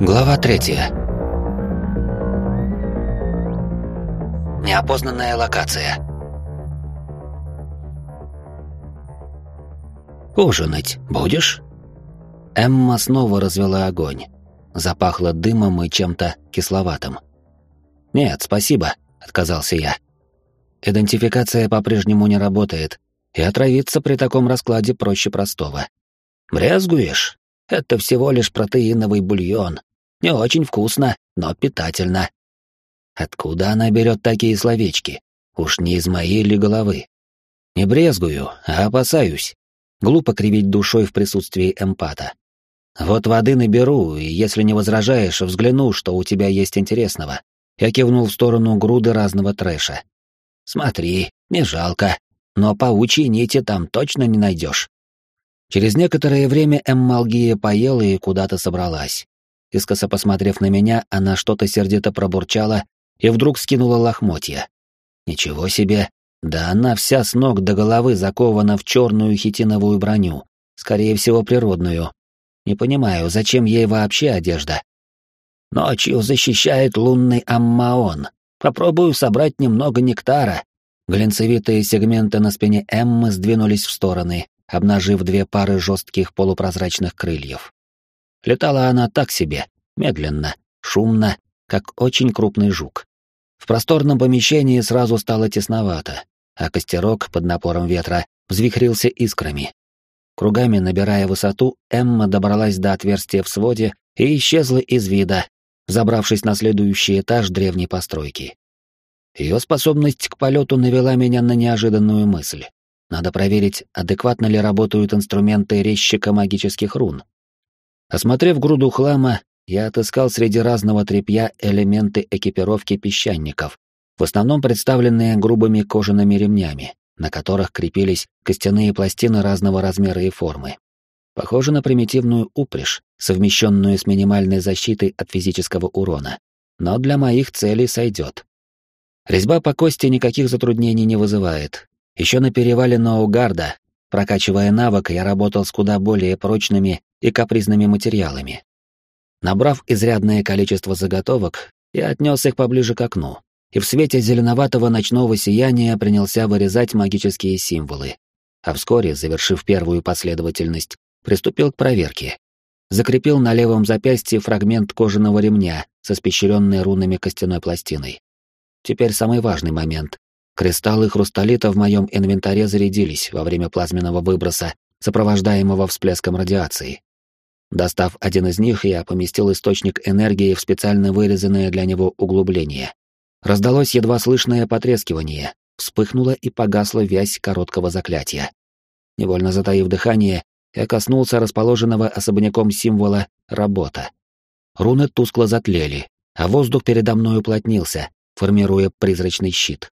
Глава третья. Неопознанная локация. «Ужинать будешь?» Эмма снова развела огонь. Запахло дымом и чем-то кисловатым. «Нет, спасибо», — отказался я. Идентификация по-прежнему не работает, и отравиться при таком раскладе проще простого. «Брезгуешь? Это всего лишь протеиновый бульон. Не очень вкусно, но питательно». Откуда она берет такие словечки? Уж не из моей ли головы? Не брезгую, а опасаюсь. Глупо кривить душой в присутствии эмпата. Вот воды наберу, и если не возражаешь, взгляну, что у тебя есть интересного. Я кивнул в сторону груды разного трэша. Смотри, не жалко, но паучьи нити там точно не найдешь. Через некоторое время Эммалгия поела и куда-то собралась. Искоса посмотрев на меня, она что-то сердито пробурчала и вдруг скинула лохмотья. Ничего себе! Да она вся с ног до головы закована в черную хитиновую броню, скорее всего, природную. Не понимаю, зачем ей вообще одежда? Ночью защищает лунный аммаон. Попробую собрать немного нектара. Глинцевитые сегменты на спине Эммы сдвинулись в стороны, обнажив две пары жестких полупрозрачных крыльев. Летала она так себе, медленно, шумно, как очень крупный жук. В просторном помещении сразу стало тесновато, а костерок под напором ветра взвихрился искрами. Кругами набирая высоту, Эмма добралась до отверстия в своде и исчезла из вида, забравшись на следующий этаж древней постройки. Ее способность к полету навела меня на неожиданную мысль. Надо проверить, адекватно ли работают инструменты резчика магических рун. Осмотрев груду хлама, я отыскал среди разного тряпья элементы экипировки песчаников, в основном представленные грубыми кожаными ремнями, на которых крепились костяные пластины разного размера и формы. Похоже на примитивную упряжь, совмещенную с минимальной защитой от физического урона. Но для моих целей сойдет. Резьба по кости никаких затруднений не вызывает. Еще на перевале Ноугарда, прокачивая навык, я работал с куда более прочными и капризными материалами. Набрав изрядное количество заготовок, я отнес их поближе к окну, и в свете зеленоватого ночного сияния принялся вырезать магические символы. А вскоре, завершив первую последовательность, приступил к проверке. Закрепил на левом запястье фрагмент кожаного ремня со спещренной рунами костяной пластиной. Теперь самый важный момент. Кристаллы хрусталита в моем инвентаре зарядились во время плазменного выброса, сопровождаемого всплеском радиации. Достав один из них, я поместил источник энергии в специально вырезанное для него углубление. Раздалось едва слышное потрескивание, вспыхнула и погасла вязь короткого заклятия. Невольно затаив дыхание, я коснулся расположенного особняком символа «Работа». Руны тускло затлели, а воздух передо мной уплотнился, формируя призрачный щит.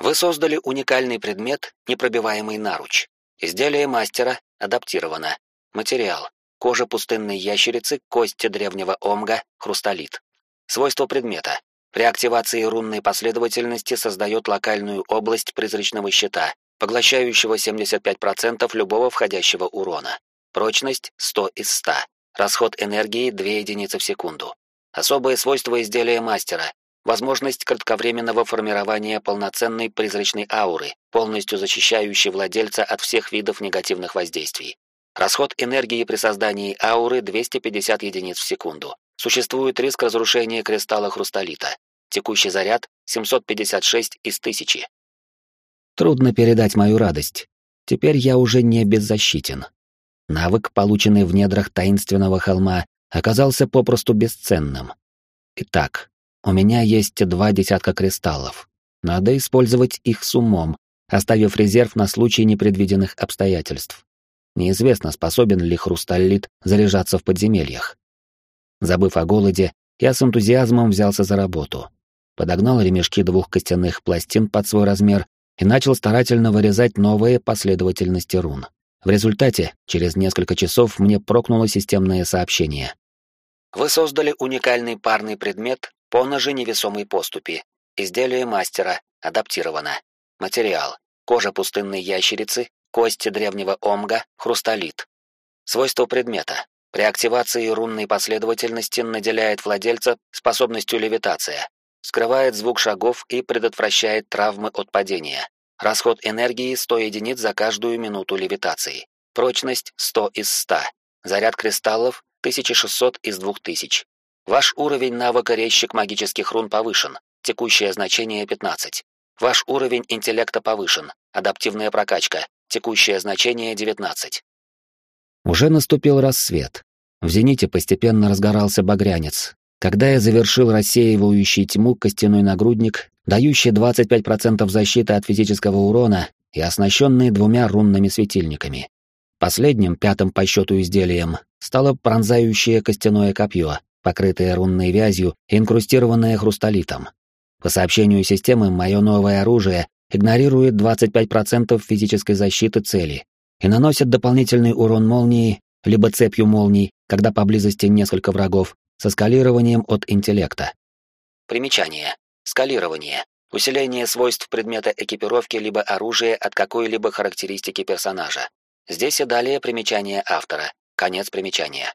Вы создали уникальный предмет, непробиваемый наруч. Изделие мастера адаптировано. Материал. Кожа пустынной ящерицы, кости древнего омга, хрусталит. Свойства предмета. При активации рунной последовательности создает локальную область призрачного щита, поглощающего 75% любого входящего урона. Прочность 100 из 100. Расход энергии 2 единицы в секунду. Особые свойства изделия мастера. Возможность кратковременного формирования полноценной призрачной ауры, полностью защищающей владельца от всех видов негативных воздействий. Расход энергии при создании ауры 250 единиц в секунду. Существует риск разрушения кристалла хрусталита. Текущий заряд 756 из 1000. Трудно передать мою радость. Теперь я уже не беззащитен. Навык, полученный в недрах таинственного холма, оказался попросту бесценным. Итак, у меня есть два десятка кристаллов. Надо использовать их с умом, оставив резерв на случай непредвиденных обстоятельств. Неизвестно, способен ли хрусталлит заряжаться в подземельях. Забыв о голоде, я с энтузиазмом взялся за работу. Подогнал ремешки двух костяных пластин под свой размер и начал старательно вырезать новые последовательности рун. В результате, через несколько часов мне прокнуло системное сообщение. Вы создали уникальный парный предмет по ножи невесомой поступи. Изделие мастера. Адаптировано. Материал. Кожа пустынной ящерицы, кости древнего омга, хрусталит. Свойства предмета. При активации рунной последовательности наделяет владельца способностью левитация, скрывает звук шагов и предотвращает травмы от падения. Расход энергии 100 единиц за каждую минуту левитации. Прочность 100 из 100. Заряд кристаллов 1600 из 2000. Ваш уровень навыка резчик магических рун повышен. Текущее значение 15. Ваш уровень интеллекта повышен. Адаптивная прокачка. Текущее значение 19. Уже наступил рассвет. В зените постепенно разгорался багрянец. Когда я завершил рассеивающий тьму костяной нагрудник, дающий 25% защиты от физического урона и оснащенный двумя рунными светильниками. Последним, пятым по счету изделием, стало пронзающее костяное копье, покрытое рунной вязью и инкрустированное хрусталитом. По сообщению системы, мое новое оружие игнорирует 25% физической защиты цели, и наносят дополнительный урон молнии, либо цепью молний, когда поблизости несколько врагов, со скалированием от интеллекта. Примечание. Скалирование. Усиление свойств предмета экипировки либо оружия от какой-либо характеристики персонажа. Здесь и далее примечание автора. Конец примечания.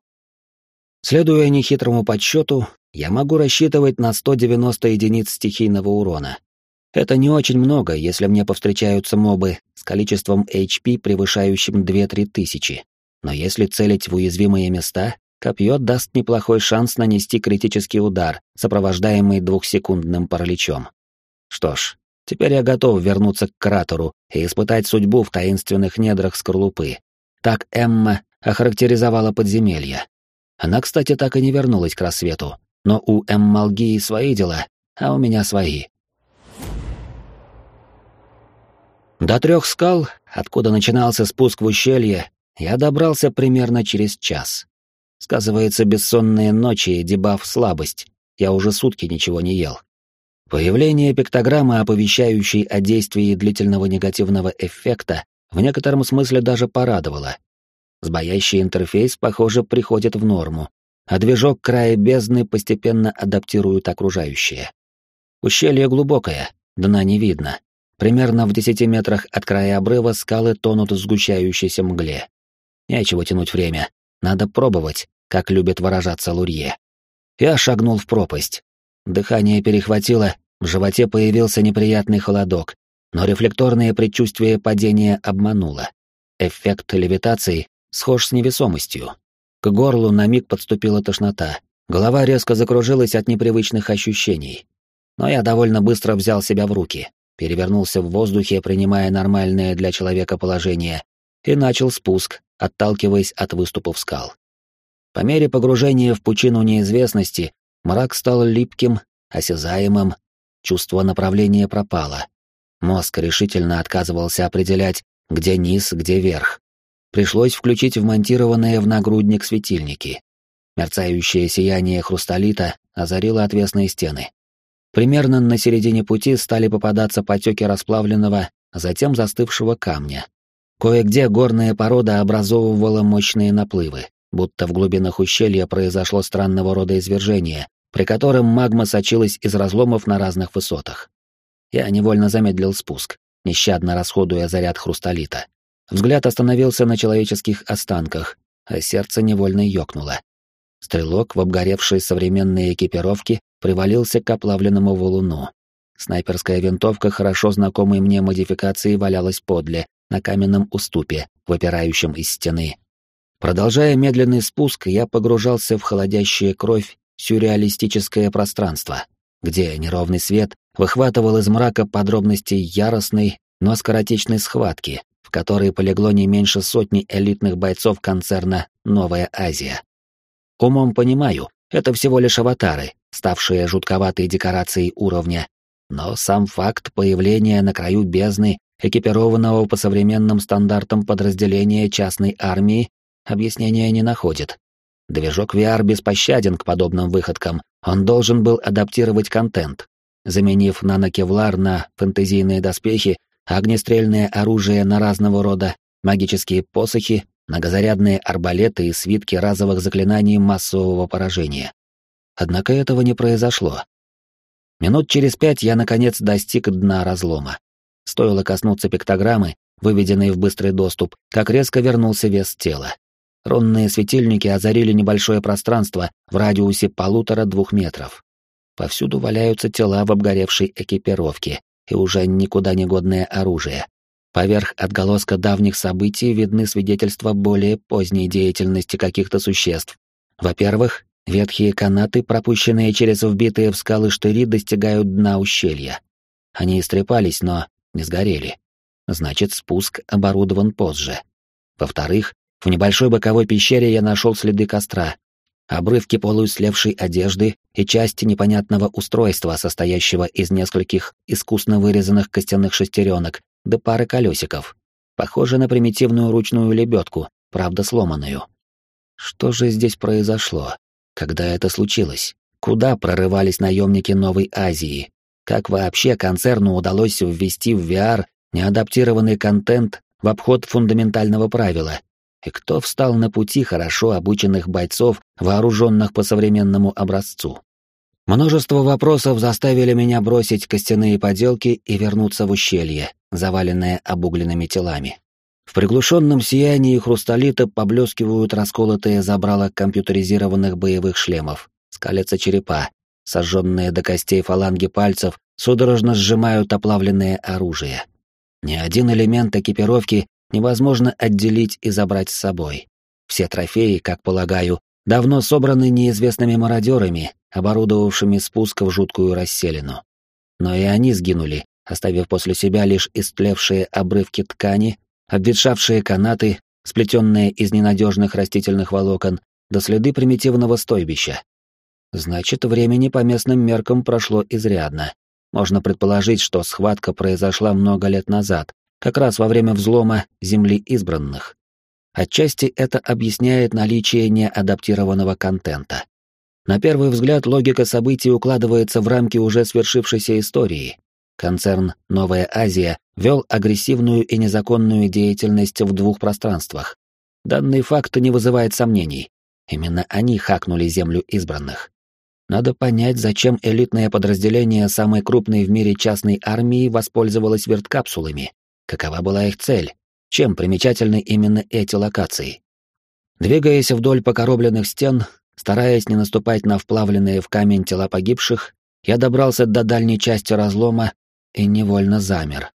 Следуя нехитрому подсчету, я могу рассчитывать на 190 единиц стихийного урона, это не очень много, если мне повстречаются мобы с количеством HP, превышающим 2-3 тысячи. Но если целить в уязвимые места, копье даст неплохой шанс нанести критический удар, сопровождаемый двухсекундным параличом. Что ж, теперь я готов вернуться к кратеру и испытать судьбу в таинственных недрах скорлупы. Так Эмма охарактеризовала подземелье. Она, кстати, так и не вернулась к рассвету, но у Эммалгии свои дела, а у меня свои. До трех скал, откуда начинался спуск в ущелье, я добрался примерно через час. Сказывается бессонные ночи и дебаф слабость. Я уже сутки ничего не ел. Появление пиктограммы, оповещающей о действии длительного негативного эффекта, в некотором смысле даже порадовало. Сбоящий интерфейс, похоже, приходит в норму, а движок края бездны постепенно адаптирует окружающее. Ущелье глубокое, дна не видно, Примерно в десяти метрах от края обрыва скалы тонут в сгущающейся мгле. Нечего тянуть время. Надо пробовать, как любит выражаться Лурье. Я шагнул в пропасть. Дыхание перехватило, в животе появился неприятный холодок, но рефлекторное предчувствие падения обмануло. Эффект левитации схож с невесомостью. К горлу на миг подступила тошнота. Голова резко закружилась от непривычных ощущений. Но я довольно быстро взял себя в руки перевернулся в воздухе, принимая нормальное для человека положение, и начал спуск, отталкиваясь от выступов скал. По мере погружения в пучину неизвестности мрак стал липким, осязаемым, чувство направления пропало. Мозг решительно отказывался определять, где низ, где верх. Пришлось включить вмонтированные в нагрудник светильники. Мерцающее сияние хрусталита озарило отвесные стены. Примерно на середине пути стали попадаться потеки расплавленного, а затем застывшего камня. Кое-где горная порода образовывала мощные наплывы, будто в глубинах ущелья произошло странного рода извержение, при котором магма сочилась из разломов на разных высотах. Я невольно замедлил спуск, нещадно расходуя заряд хрусталита. Взгляд остановился на человеческих останках, а сердце невольно ёкнуло. Стрелок в обгоревшей современной экипировке привалился к оплавленному валуну. Снайперская винтовка хорошо знакомой мне модификации валялась подле, на каменном уступе, выпирающем из стены. Продолжая медленный спуск, я погружался в холодящее кровь сюрреалистическое пространство, где неровный свет выхватывал из мрака подробности яростной, но скоротечной схватки, в которой полегло не меньше сотни элитных бойцов концерна «Новая Азия». Умом понимаю, это всего лишь аватары, ставшие жутковатой декорацией уровня, но сам факт появления на краю бездны экипированного по современным стандартам подразделения частной армии объяснения не находит. Движок VR беспощаден к подобным выходкам, он должен был адаптировать контент, заменив нанокевлар на фэнтезийные доспехи, огнестрельное оружие на разного рода, магические посохи, многозарядные арбалеты и свитки разовых заклинаний массового поражения. Однако этого не произошло. Минут через пять я, наконец, достиг дна разлома. Стоило коснуться пиктограммы, выведенной в быстрый доступ, как резко вернулся вес тела. Рунные светильники озарили небольшое пространство в радиусе полутора-двух метров. Повсюду валяются тела в обгоревшей экипировке и уже никуда не годное оружие. Поверх отголоска давних событий видны свидетельства более поздней деятельности каких-то существ. Во-первых, ветхие канаты, пропущенные через вбитые в скалы штыри, достигают дна ущелья. Они истрепались, но не сгорели. Значит, спуск оборудован позже. Во-вторых, в небольшой боковой пещере я нашел следы костра, обрывки полуислевшей одежды и части непонятного устройства, состоящего из нескольких искусно вырезанных костяных шестеренок до пары колесиков. Похоже на примитивную ручную лебедку, правда сломанную. Что же здесь произошло? Когда это случилось? Куда прорывались наемники Новой Азии? Как вообще концерну удалось ввести в VR неадаптированный контент в обход фундаментального правила и кто встал на пути хорошо обученных бойцов, вооруженных по современному образцу. Множество вопросов заставили меня бросить костяные поделки и вернуться в ущелье, заваленное обугленными телами. В приглушенном сиянии хрусталита поблескивают расколотые забрала компьютеризированных боевых шлемов, скалятся черепа, сожженные до костей фаланги пальцев судорожно сжимают оплавленное оружие. Ни один элемент экипировки невозможно отделить и забрать с собой. Все трофеи, как полагаю, давно собраны неизвестными мародерами, оборудовавшими спуск в жуткую расселину. Но и они сгинули, оставив после себя лишь истлевшие обрывки ткани, обветшавшие канаты, сплетенные из ненадежных растительных волокон, до следы примитивного стойбища. Значит, времени по местным меркам прошло изрядно. Можно предположить, что схватка произошла много лет назад, как раз во время взлома Земли избранных. Отчасти это объясняет наличие неадаптированного контента. На первый взгляд логика событий укладывается в рамки уже свершившейся истории. Концерн «Новая Азия» вел агрессивную и незаконную деятельность в двух пространствах. Данный факт не вызывает сомнений. Именно они хакнули Землю избранных. Надо понять, зачем элитное подразделение самой крупной в мире частной армии воспользовалось верткапсулами. Какова была их цель? Чем примечательны именно эти локации? Двигаясь вдоль покоробленных стен, стараясь не наступать на вплавленные в камень тела погибших, я добрался до дальней части разлома и невольно замер.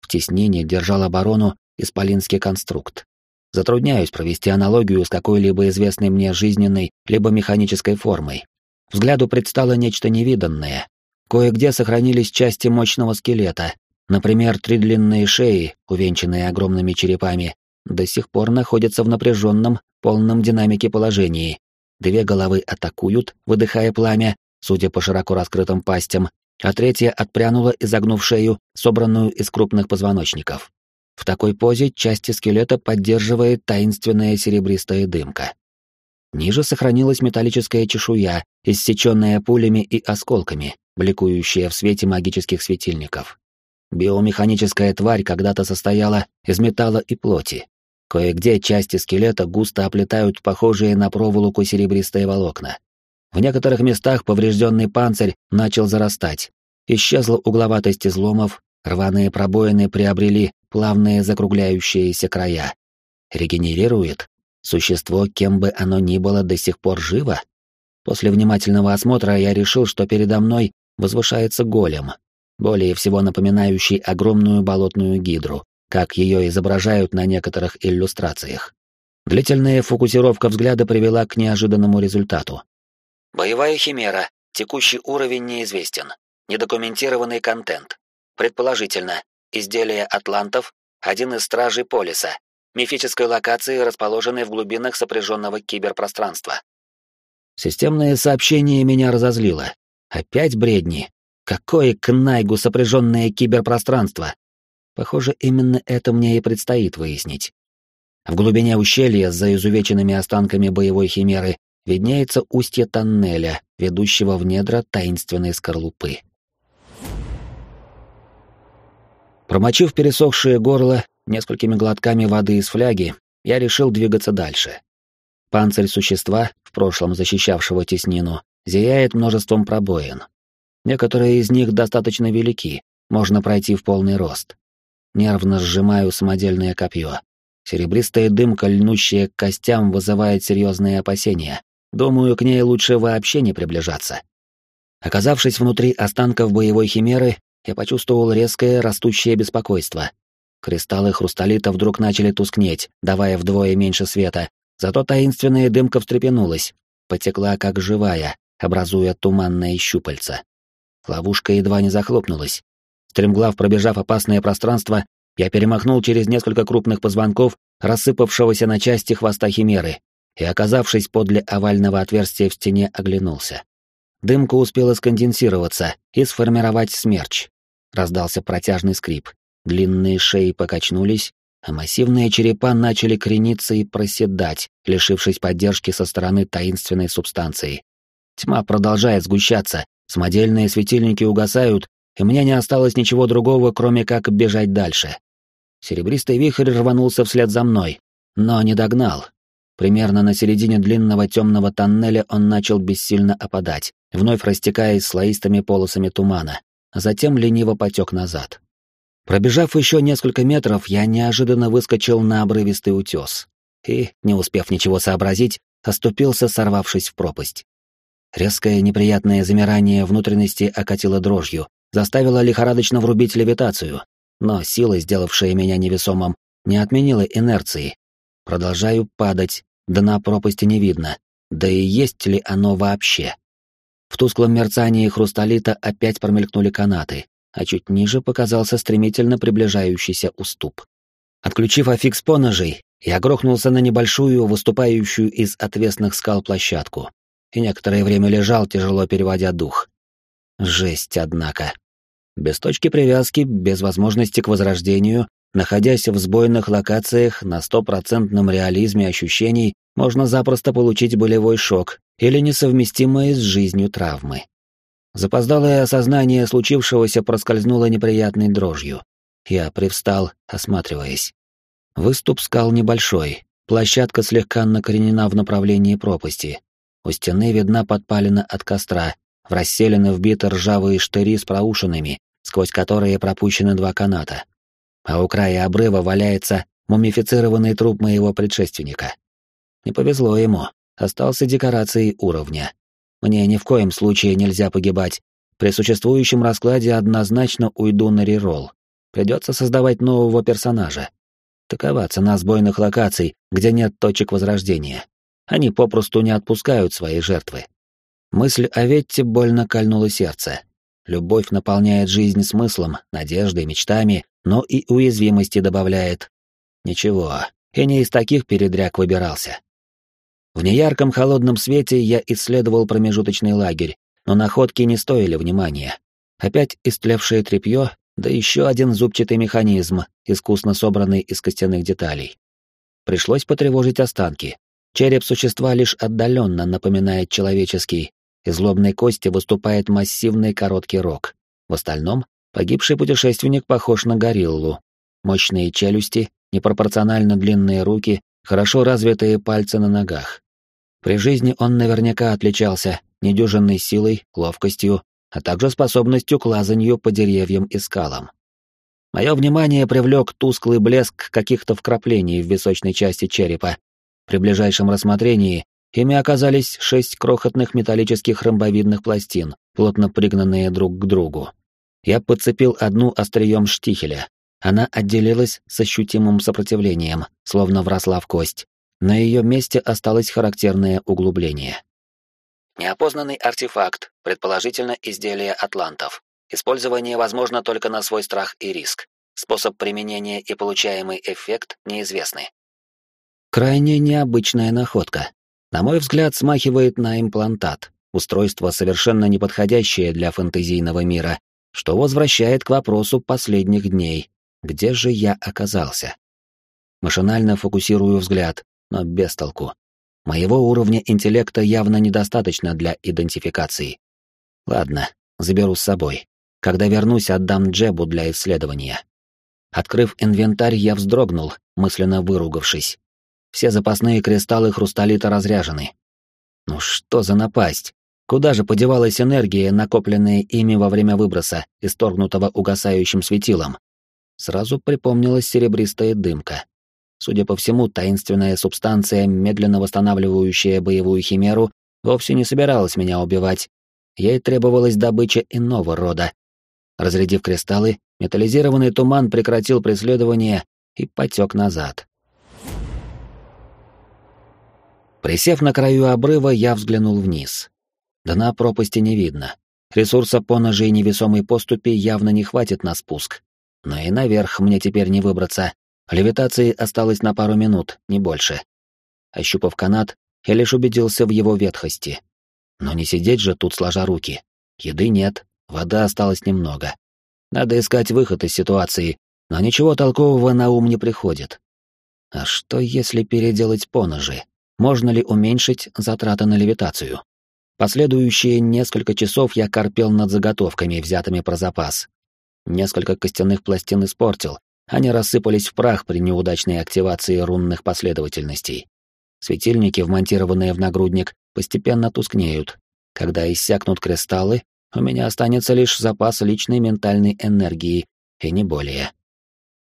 В теснении держал оборону исполинский конструкт. Затрудняюсь провести аналогию с какой-либо известной мне жизненной либо механической формой. Взгляду предстало нечто невиданное. Кое-где сохранились части мощного скелета, Например, три длинные шеи, увенчанные огромными черепами, до сих пор находятся в напряженном, полном динамике положении. Две головы атакуют, выдыхая пламя, судя по широко раскрытым пастям, а третья отпрянула, изогнув шею, собранную из крупных позвоночников. В такой позе части скелета поддерживает таинственная серебристая дымка. Ниже сохранилась металлическая чешуя, иссеченная пулями и осколками, бликующая в свете магических светильников. Биомеханическая тварь когда-то состояла из металла и плоти. Кое-где части скелета густо оплетают похожие на проволоку серебристые волокна. В некоторых местах поврежденный панцирь начал зарастать. Исчезла угловатость изломов, рваные пробоины приобрели плавные закругляющиеся края. Регенерирует. Существо, кем бы оно ни было, до сих пор живо. После внимательного осмотра я решил, что передо мной возвышается голем, более всего напоминающий огромную болотную гидру, как ее изображают на некоторых иллюстрациях. Длительная фокусировка взгляда привела к неожиданному результату. Боевая химера. Текущий уровень неизвестен. Недокументированный контент. Предположительно, изделие атлантов — один из стражей полиса, мифической локации, расположенной в глубинах сопряженного киберпространства. Системное сообщение меня разозлило. Опять бредни. Какое к Найгу сопряженное киберпространство? Похоже, именно это мне и предстоит выяснить. В глубине ущелья, за изувеченными останками боевой химеры, виднеется устье тоннеля, ведущего в недра таинственной скорлупы. Промочив пересохшее горло несколькими глотками воды из фляги, я решил двигаться дальше. Панцирь существа, в прошлом защищавшего теснину, зияет множеством пробоин. Некоторые из них достаточно велики, можно пройти в полный рост. Нервно сжимаю самодельное копье. Серебристая дымка, льнущая к костям, вызывает серьезные опасения. Думаю, к ней лучше вообще не приближаться. Оказавшись внутри останков боевой химеры, я почувствовал резкое растущее беспокойство. Кристаллы хрусталита вдруг начали тускнеть, давая вдвое меньше света, зато таинственная дымка встрепенулась, потекла как живая, образуя туманное щупальца. Ловушка едва не захлопнулась. Стремглав пробежав опасное пространство, я перемахнул через несколько крупных позвонков, рассыпавшегося на части хвоста химеры, и, оказавшись подле овального отверстия в стене, оглянулся. Дымка успела сконденсироваться и сформировать смерч. Раздался протяжный скрип. Длинные шеи покачнулись, а массивные черепа начали крениться и проседать, лишившись поддержки со стороны таинственной субстанции. Тьма продолжает сгущаться, самодельные светильники угасают, и мне не осталось ничего другого, кроме как бежать дальше. Серебристый вихрь рванулся вслед за мной, но не догнал. Примерно на середине длинного темного тоннеля он начал бессильно опадать, вновь растекаясь слоистыми полосами тумана, а затем лениво потек назад. Пробежав еще несколько метров, я неожиданно выскочил на обрывистый утес и, не успев ничего сообразить, оступился, сорвавшись в пропасть. Резкое неприятное замирание внутренности окатило дрожью, заставило лихорадочно врубить левитацию, но сила, сделавшая меня невесомым, не отменила инерции. Продолжаю падать, дна пропасти не видно, да и есть ли оно вообще. В тусклом мерцании хрусталита опять промелькнули канаты, а чуть ниже показался стремительно приближающийся уступ. Отключив аффикс поножей, я грохнулся на небольшую, выступающую из отвесных скал площадку, и некоторое время лежал, тяжело переводя дух. Жесть, однако. Без точки привязки, без возможности к возрождению, находясь в сбойных локациях на стопроцентном реализме ощущений, можно запросто получить болевой шок или несовместимые с жизнью травмы. Запоздалое осознание случившегося проскользнуло неприятной дрожью. Я привстал, осматриваясь. Выступ скал небольшой, площадка слегка накоренена в направлении пропасти. У стены видна подпалина от костра, в расселены вбиты ржавые штыри с проушинами, сквозь которые пропущены два каната. А у края обрыва валяется мумифицированный труп моего предшественника. Не повезло ему остался декорацией уровня. Мне ни в коем случае нельзя погибать. При существующем раскладе однозначно уйду на реролл. Придется создавать нового персонажа. Такова цена сбойных локаций, где нет точек возрождения. Они попросту не отпускают свои жертвы. Мысль о Ветте больно кольнула сердце. Любовь наполняет жизнь смыслом, надеждой, мечтами, но и уязвимости добавляет. Ничего, и не из таких передряг выбирался. В неярком холодном свете я исследовал промежуточный лагерь, но находки не стоили внимания. Опять истлевшее тряпье, да еще один зубчатый механизм, искусно собранный из костяных деталей. Пришлось потревожить останки. Череп существа лишь отдаленно напоминает человеческий, из лобной кости выступает массивный короткий рог. В остальном погибший путешественник похож на гориллу. Мощные челюсти, непропорционально длинные руки, хорошо развитые пальцы на ногах. При жизни он наверняка отличался недюжинной силой, ловкостью, а также способностью к лазанью по деревьям и скалам. Мое внимание привлек тусклый блеск каких-то вкраплений в височной части черепа. При ближайшем рассмотрении ими оказались шесть крохотных металлических ромбовидных пластин, плотно пригнанные друг к другу. Я подцепил одну острием штихеля, она отделилась с ощутимым сопротивлением, словно вросла в кость. На ее месте осталось характерное углубление. Неопознанный артефакт, предположительно изделие атлантов. Использование возможно только на свой страх и риск. Способ применения и получаемый эффект неизвестны. Крайне необычная находка. На мой взгляд, смахивает на имплантат, устройство совершенно неподходящее для фэнтезийного мира, что возвращает к вопросу последних дней, где же я оказался? Машинально фокусирую взгляд, но без толку. Моего уровня интеллекта явно недостаточно для идентификации. Ладно, заберу с собой. Когда вернусь, отдам Джебу для исследования. Открыв инвентарь, я вздрогнул, мысленно выругавшись. Все запасные кристаллы хрусталита разряжены. Ну что за напасть? Куда же подевалась энергия, накопленная ими во время выброса, исторгнутого угасающим светилом? сразу припомнилась серебристая дымка. Судя по всему, таинственная субстанция, медленно восстанавливающая боевую химеру, вовсе не собиралась меня убивать. Ей требовалась добыча иного рода. Разрядив кристаллы, металлизированный туман прекратил преследование и потек назад. Присев на краю обрыва, я взглянул вниз. Дна пропасти не видно. Ресурса по ножи и невесомой поступи явно не хватит на спуск. Но и наверх мне теперь не выбраться. Левитации осталось на пару минут, не больше. Ощупав канат, я лишь убедился в его ветхости. Но не сидеть же тут сложа руки. Еды нет, вода осталось немного. Надо искать выход из ситуации, но ничего толкового на ум не приходит. А что если переделать поножи? Можно ли уменьшить затраты на левитацию? Последующие несколько часов я корпел над заготовками, взятыми про запас. Несколько костяных пластин испортил, они рассыпались в прах при неудачной активации рунных последовательностей. Светильники, вмонтированные в нагрудник, постепенно тускнеют. Когда иссякнут кристаллы, у меня останется лишь запас личной ментальной энергии, и не более.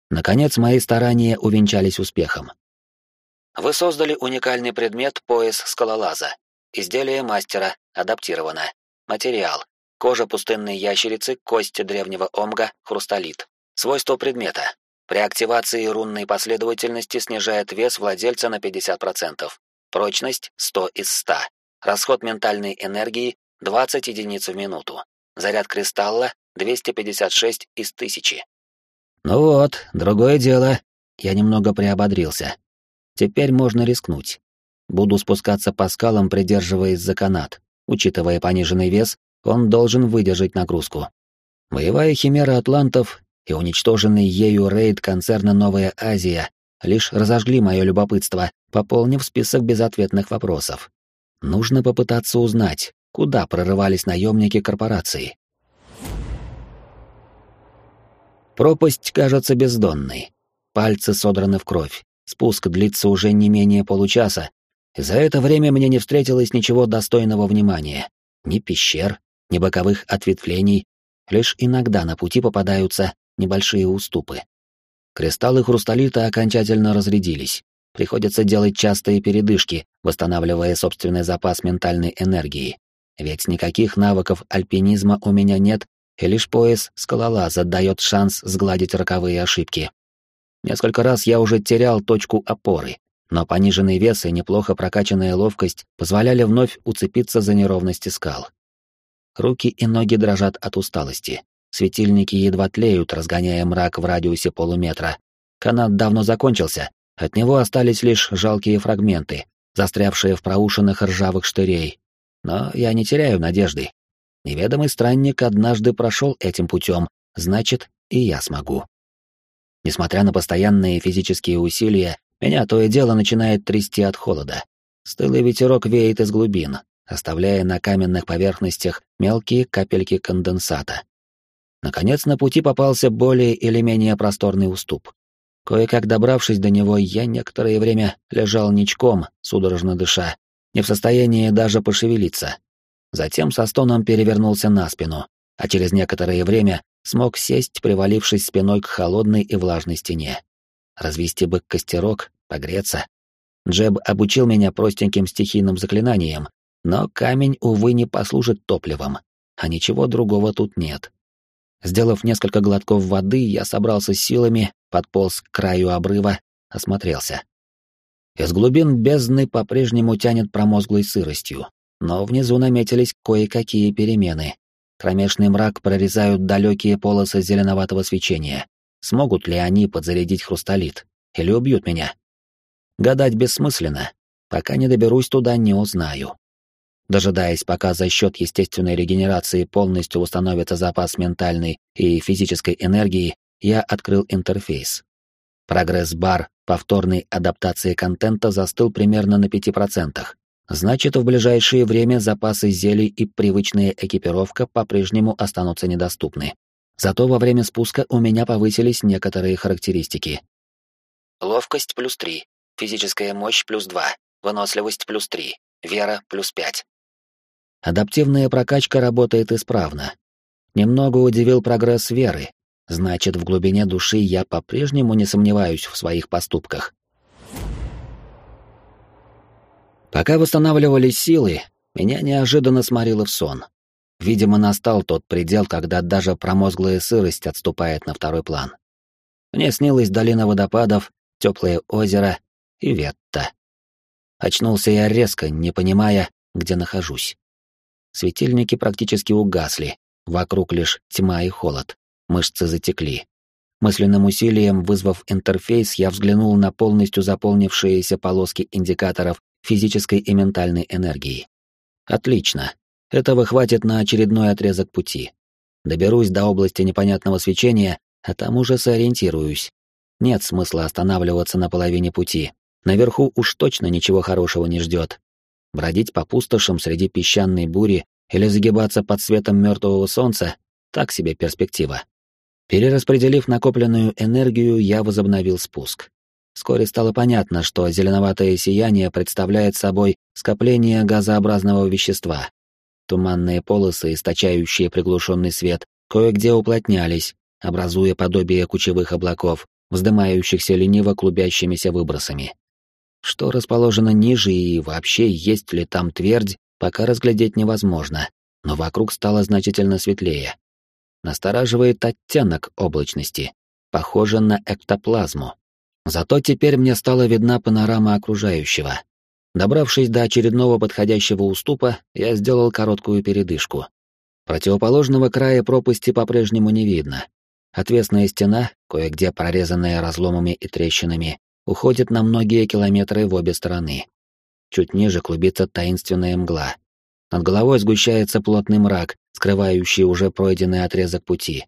Наконец, мои старания увенчались успехом. Вы создали уникальный предмет пояс скалолаза. Изделие мастера, адаптировано. Материал. Кожа пустынной ящерицы, кости древнего омга, хрусталит. Свойство предмета. При активации рунной последовательности снижает вес владельца на 50%. Прочность 100 из 100. Расход ментальной энергии 20 единиц в минуту. Заряд кристалла 256 из 1000. Ну вот, другое дело. Я немного приободрился. Теперь можно рискнуть. Буду спускаться по скалам, придерживаясь за канат. Учитывая пониженный вес, он должен выдержать нагрузку. Боевая химера атлантов и уничтоженный ею рейд концерна «Новая Азия» лишь разожгли мое любопытство, пополнив список безответных вопросов. Нужно попытаться узнать, куда прорывались наемники корпорации. Пропасть кажется бездонной. Пальцы содраны в кровь. Спуск длится уже не менее получаса, за это время мне не встретилось ничего достойного внимания. Ни пещер, ни боковых ответвлений, лишь иногда на пути попадаются небольшие уступы. Кристаллы хрусталита окончательно разрядились. Приходится делать частые передышки, восстанавливая собственный запас ментальной энергии. Ведь никаких навыков альпинизма у меня нет, и лишь пояс скалолаза дает шанс сгладить роковые ошибки. Несколько раз я уже терял точку опоры, но пониженный вес и неплохо прокачанная ловкость позволяли вновь уцепиться за неровности скал. Руки и ноги дрожат от усталости. Светильники едва тлеют, разгоняя мрак в радиусе полуметра. Канат давно закончился, от него остались лишь жалкие фрагменты, застрявшие в проушинах ржавых штырей. Но я не теряю надежды. Неведомый странник однажды прошел этим путем, значит, и я смогу. Несмотря на постоянные физические усилия, меня то и дело начинает трясти от холода. Стылый ветерок веет из глубин, оставляя на каменных поверхностях мелкие капельки конденсата. Наконец на пути попался более или менее просторный уступ. Кое-как добравшись до него, я некоторое время лежал ничком, судорожно дыша, не в состоянии даже пошевелиться. Затем со стоном перевернулся на спину, а через некоторое время смог сесть, привалившись спиной к холодной и влажной стене развести бы костерок, погреться. Джеб обучил меня простеньким стихийным заклинаниям, но камень, увы, не послужит топливом, а ничего другого тут нет. Сделав несколько глотков воды, я собрался силами, подполз к краю обрыва, осмотрелся. Из глубин бездны по-прежнему тянет промозглой сыростью, но внизу наметились кое-какие перемены. Кромешный мрак прорезают далекие полосы зеленоватого свечения. Смогут ли они подзарядить хрусталит? Или убьют меня? Гадать бессмысленно. Пока не доберусь туда, не узнаю. Дожидаясь, пока за счет естественной регенерации полностью установится запас ментальной и физической энергии, я открыл интерфейс. Прогресс-бар повторной адаптации контента застыл примерно на 5%. Значит, в ближайшее время запасы зелий и привычная экипировка по-прежнему останутся недоступны. Зато во время спуска у меня повысились некоторые характеристики. Ловкость плюс 3, физическая мощь плюс 2, выносливость плюс 3, вера плюс 5. Адаптивная прокачка работает исправно. Немного удивил прогресс веры. Значит, в глубине души я по-прежнему не сомневаюсь в своих поступках. Пока восстанавливались силы, меня неожиданно сморило в сон. Видимо, настал тот предел, когда даже промозглая сырость отступает на второй план. Мне снилась долина водопадов, теплое озеро и ветта. Очнулся я резко, не понимая, где нахожусь. Светильники практически угасли, вокруг лишь тьма и холод, мышцы затекли. Мысленным усилием, вызвав интерфейс, я взглянул на полностью заполнившиеся полоски индикаторов физической и ментальной энергии. Отлично. Этого хватит на очередной отрезок пути. Доберусь до области непонятного свечения, а там уже сориентируюсь. Нет смысла останавливаться на половине пути. Наверху уж точно ничего хорошего не ждет. Бродить по пустошам среди песчаной бури или загибаться под светом мертвого солнца — так себе перспектива. Перераспределив накопленную энергию, я возобновил спуск. Вскоре стало понятно, что зеленоватое сияние представляет собой скопление газообразного вещества. Туманные полосы, источающие приглушенный свет, кое-где уплотнялись, образуя подобие кучевых облаков, вздымающихся лениво клубящимися выбросами. Что расположено ниже и вообще есть ли там твердь, пока разглядеть невозможно, но вокруг стало значительно светлее. Настораживает оттенок облачности, похоже на эктоплазму. Зато теперь мне стала видна панорама окружающего. Добравшись до очередного подходящего уступа, я сделал короткую передышку. Противоположного края пропасти по-прежнему не видно. Отвесная стена, кое-где прорезанная разломами и трещинами, уходит на многие километры в обе стороны. Чуть ниже клубится таинственная мгла. Над головой сгущается плотный мрак, скрывающий уже пройденный отрезок пути.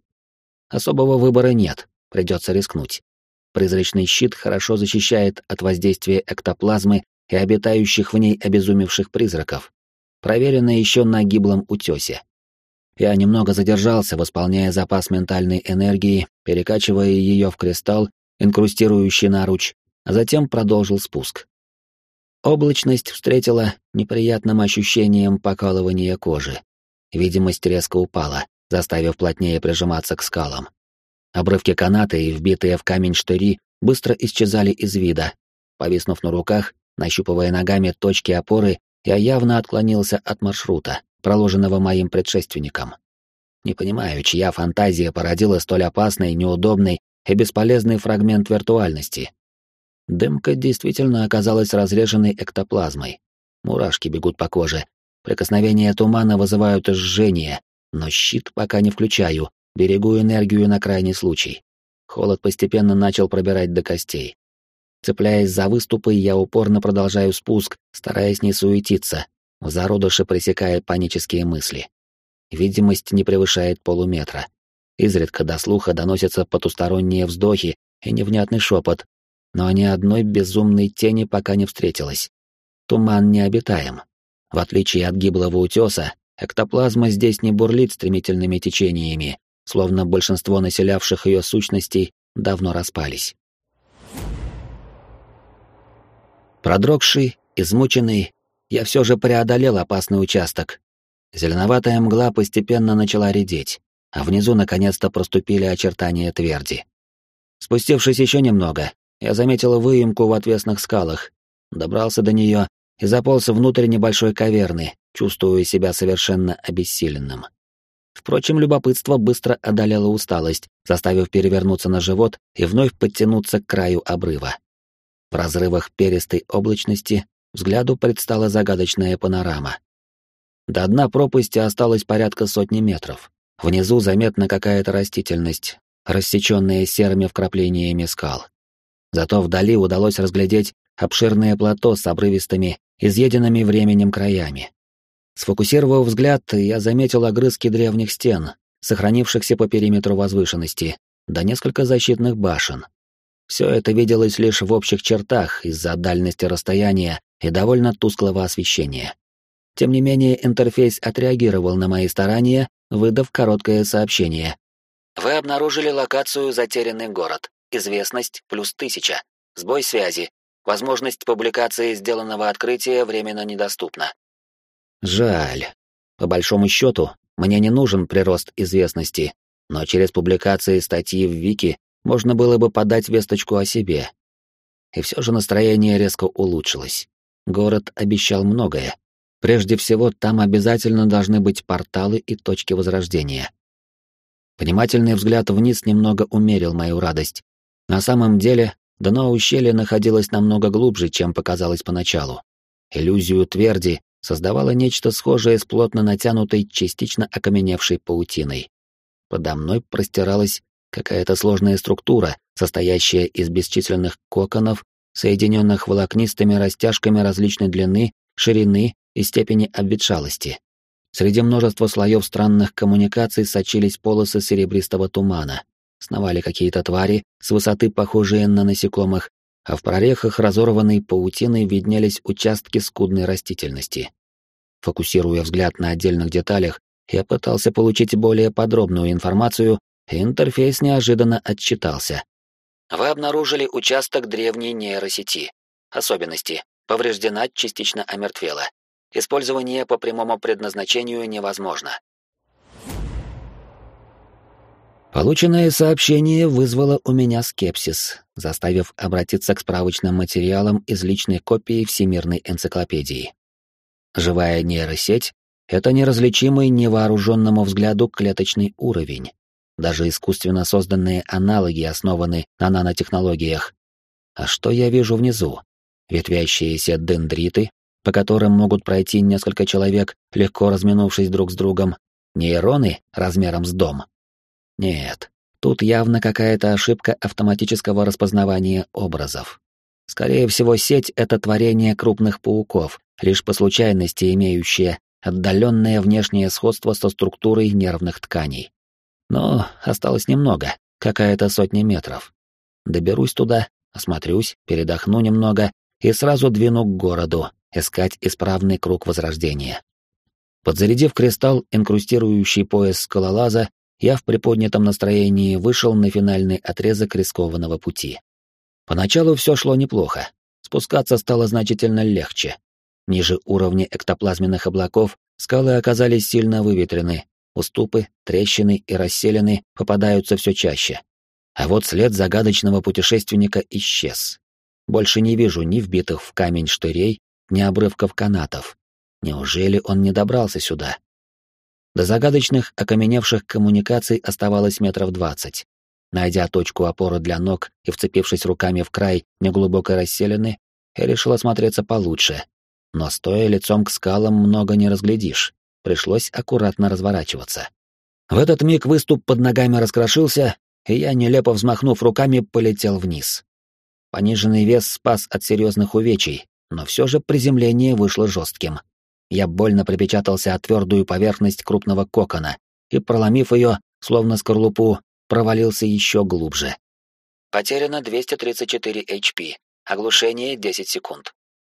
Особого выбора нет, придется рискнуть. Призрачный щит хорошо защищает от воздействия эктоплазмы и обитающих в ней обезумевших призраков. Проверено еще на гиблом утесе. Я немного задержался, восполняя запас ментальной энергии, перекачивая ее в кристалл, инкрустирующий наруч, а затем продолжил спуск. Облачность встретила неприятным ощущением покалывания кожи. Видимость резко упала, заставив плотнее прижиматься к скалам. Обрывки каната и вбитые в камень штыри быстро исчезали из вида. Повиснув на руках, нащупывая ногами точки опоры, я явно отклонился от маршрута, проложенного моим предшественником. Не понимаю, чья фантазия породила столь опасный, неудобный и бесполезный фрагмент виртуальности. Дымка действительно оказалась разреженной эктоплазмой. Мурашки бегут по коже. Прикосновения тумана вызывают жжение, но щит пока не включаю, берегу энергию на крайний случай. Холод постепенно начал пробирать до костей. Цепляясь за выступы, я упорно продолжаю спуск, стараясь не суетиться, в зародыше пресекая панические мысли. Видимость не превышает полуметра. Изредка до слуха доносятся потусторонние вздохи и невнятный шепот, но ни одной безумной тени пока не встретилось. Туман необитаем. В отличие от гиблого утеса, эктоплазма здесь не бурлит стремительными течениями, словно большинство населявших ее сущностей давно распались. Продрогший, измученный, я все же преодолел опасный участок. Зеленоватая мгла постепенно начала редеть, а внизу наконец-то проступили очертания тверди. Спустившись еще немного, я заметил выемку в отвесных скалах, добрался до нее и заполз внутрь небольшой каверны, чувствуя себя совершенно обессиленным. Впрочем, любопытство быстро одолело усталость, заставив перевернуться на живот и вновь подтянуться к краю обрыва. В разрывах перистой облачности взгляду предстала загадочная панорама. До дна пропасти осталось порядка сотни метров. Внизу заметна какая-то растительность, рассеченная серыми вкраплениями скал. Зато вдали удалось разглядеть обширное плато с обрывистыми, изъеденными временем краями. Сфокусировав взгляд, я заметил огрызки древних стен, сохранившихся по периметру возвышенности, да несколько защитных башен. Все это виделось лишь в общих чертах из-за дальности расстояния и довольно тусклого освещения. Тем не менее, интерфейс отреагировал на мои старания, выдав короткое сообщение. «Вы обнаружили локацию «Затерянный город». Известность плюс тысяча. Сбой связи. Возможность публикации сделанного открытия временно недоступна. Жаль. По большому счету, мне не нужен прирост известности, но через публикации статьи в Вики можно было бы подать весточку о себе. И все же настроение резко улучшилось. город обещал многое. Прежде всего, там обязательно должны быть порталы и точки возрождения. Внимательный взгляд вниз немного умерил мою радость. На самом деле, дно ущелья находилось намного глубже, чем показалось поначалу. Иллюзию тверди создавало нечто схожее с плотно натянутой, частично окаменевшей паутиной. Подо мной простиралась какая-то сложная структура, состоящая из бесчисленных коконов, соединенных волокнистыми растяжками различной длины, ширины и степени обветшалости. Среди множества слоев странных коммуникаций сочились полосы серебристого тумана. Сновали какие-то твари, с высоты похожие на насекомых, а в прорехах разорванной паутины виднелись участки скудной растительности. Фокусируя взгляд на отдельных деталях, я пытался получить более подробную информацию, и интерфейс неожиданно отчитался. Вы обнаружили участок древней нейросети. Особенности. Повреждена, частично омертвела. Использование по прямому предназначению невозможно. Полученное сообщение вызвало у меня скепсис, заставив обратиться к справочным материалам из личной копии Всемирной энциклопедии. Живая нейросеть — это неразличимый невооруженному взгляду клеточный уровень. Даже искусственно созданные аналоги основаны на нанотехнологиях. А что я вижу внизу? Ветвящиеся дендриты, по которым могут пройти несколько человек, легко разминувшись друг с другом, нейроны размером с дом. Нет, тут явно какая-то ошибка автоматического распознавания образов. Скорее всего, сеть — это творение крупных пауков, лишь по случайности имеющее отдаленное внешнее сходство со структурой нервных тканей. Но осталось немного, какая-то сотня метров. Доберусь туда, осмотрюсь, передохну немного и сразу двину к городу, искать исправный круг возрождения. Подзарядив кристалл, инкрустирующий пояс скалолаза, я в приподнятом настроении вышел на финальный отрезок рискованного пути. Поначалу все шло неплохо. Спускаться стало значительно легче. Ниже уровня эктоплазменных облаков скалы оказались сильно выветрены, уступы, трещины и расселены попадаются все чаще. А вот след загадочного путешественника исчез. Больше не вижу ни вбитых в камень штырей, ни обрывков канатов. Неужели он не добрался сюда? До загадочных окаменевших коммуникаций оставалось метров двадцать. Найдя точку опоры для ног и вцепившись руками в край неглубокой расселены, я решил осмотреться получше. Но стоя лицом к скалам много не разглядишь. Пришлось аккуратно разворачиваться. В этот миг выступ под ногами раскрошился, и я, нелепо взмахнув руками, полетел вниз. Пониженный вес спас от серьезных увечий, но все же приземление вышло жестким. Я больно припечатался о твердую поверхность крупного кокона и, проломив ее, словно скорлупу, провалился еще глубже. Потеряно 234 HP. Оглушение 10 секунд.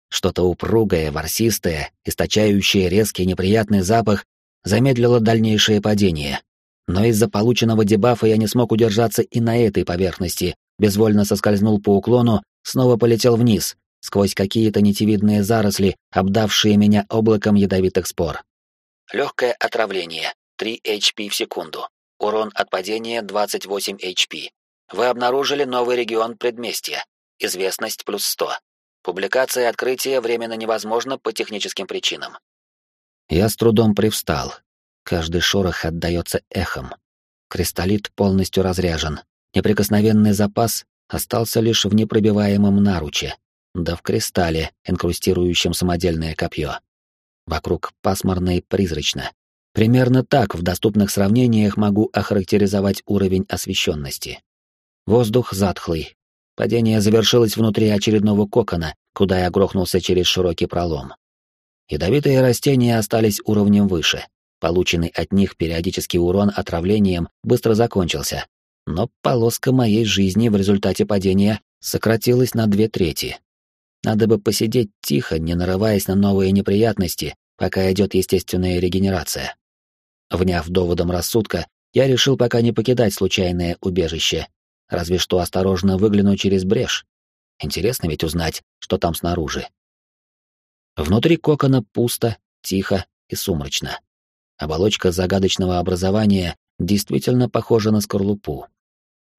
Что-то упругое, ворсистое, источающее резкий неприятный запах, замедлило дальнейшее падение. Но из-за полученного дебафа я не смог удержаться и на этой поверхности, безвольно соскользнул по уклону, снова полетел вниз, сквозь какие-то нитевидные заросли, обдавшие меня облаком ядовитых спор. Легкое отравление. 3 HP в секунду. Урон от падения 28 HP. Вы обнаружили новый регион предместья. Известность плюс 100. Публикация открытия временно невозможна по техническим причинам. Я с трудом привстал. Каждый шорох отдается эхом. Кристаллит полностью разряжен. Неприкосновенный запас остался лишь в непробиваемом наруче, да в кристалле, инкрустирующем самодельное копье. Вокруг пасмурно и призрачно. Примерно так в доступных сравнениях могу охарактеризовать уровень освещенности. Воздух затхлый. Падение завершилось внутри очередного кокона, куда я грохнулся через широкий пролом. Ядовитые растения остались уровнем выше. Полученный от них периодический урон отравлением быстро закончился, но полоска моей жизни в результате падения сократилась на две трети. Надо бы посидеть тихо, не нарываясь на новые неприятности, пока идет естественная регенерация. Вняв доводом рассудка, я решил пока не покидать случайное убежище, разве что осторожно выгляну через брешь. Интересно ведь узнать, что там снаружи. Внутри кокона пусто, тихо и сумрачно. Оболочка загадочного образования действительно похожа на скорлупу.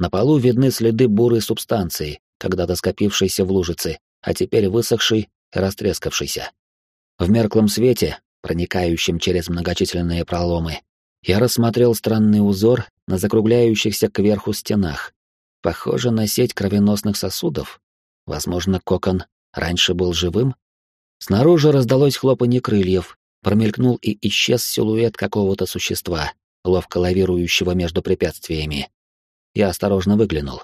На полу видны следы бурой субстанции, когда-то скопившейся в лужице, а теперь высохший и растрескавшийся. В мерклом свете, проникающем через многочисленные проломы, я рассмотрел странный узор на закругляющихся кверху стенах. Похоже на сеть кровеносных сосудов. Возможно, кокон раньше был живым? Снаружи раздалось хлопанье крыльев, промелькнул и исчез силуэт какого-то существа, ловко лавирующего между препятствиями. Я осторожно выглянул.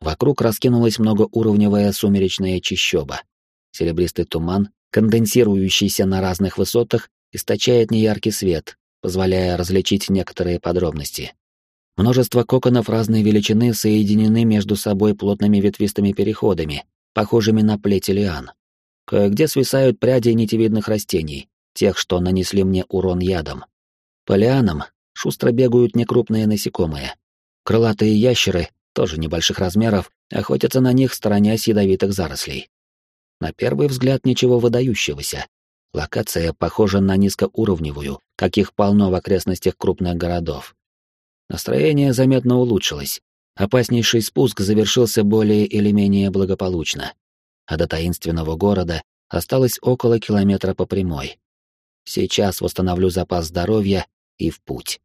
Вокруг раскинулась многоуровневая сумеречная чащоба. Серебристый туман, конденсирующийся на разных высотах, источает неяркий свет, позволяя различить некоторые подробности. Множество коконов разной величины соединены между собой плотными ветвистыми переходами, похожими на плети лиан. Кое-где свисают пряди нитевидных растений, тех, что нанесли мне урон ядом. По лианам шустро бегают некрупные насекомые. Крылатые ящеры, тоже небольших размеров, охотятся на них, сторонясь ядовитых зарослей. На первый взгляд ничего выдающегося. Локация похожа на низкоуровневую, каких полно в окрестностях крупных городов. Настроение заметно улучшилось. Опаснейший спуск завершился более или менее благополучно. А до таинственного города осталось около километра по прямой. Сейчас восстановлю запас здоровья и в путь.